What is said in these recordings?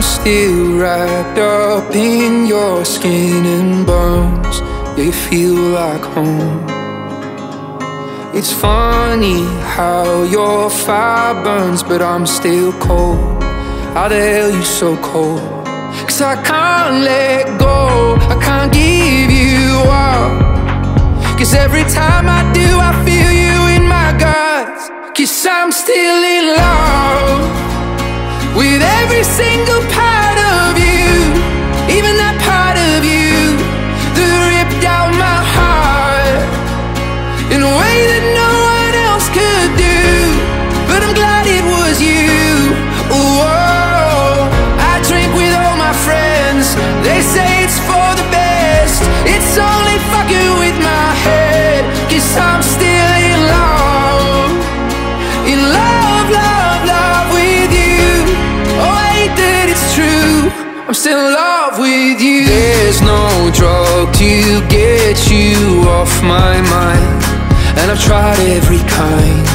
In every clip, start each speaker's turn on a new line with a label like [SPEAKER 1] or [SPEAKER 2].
[SPEAKER 1] I'm still wrapped up in your skin and bones. You feel like home. It's funny how your fire burns, but I'm still cold. How the hell you so cold? Cause I can't let go, I can't give you up. Cause every time I do, I feel you in my guts. Cause I'm still in love I'm still in love with you. There's no drug to get you off my mind. And I've tried every kind.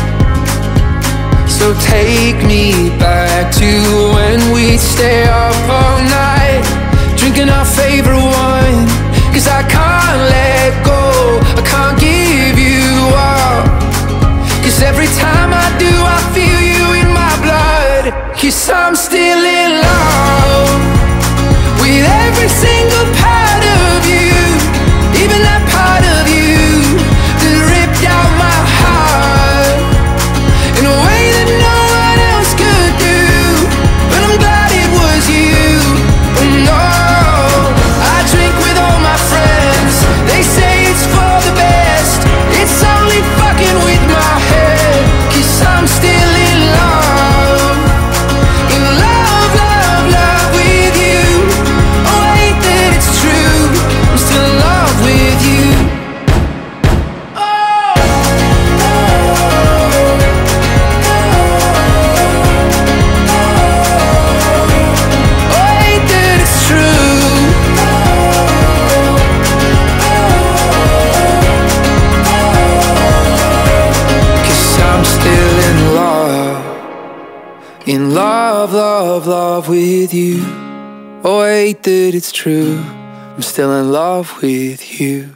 [SPEAKER 1] So take me back to when we'd stay up still in love. In love, love, love with you. Oh, hate that it's true. I'm still in love with you.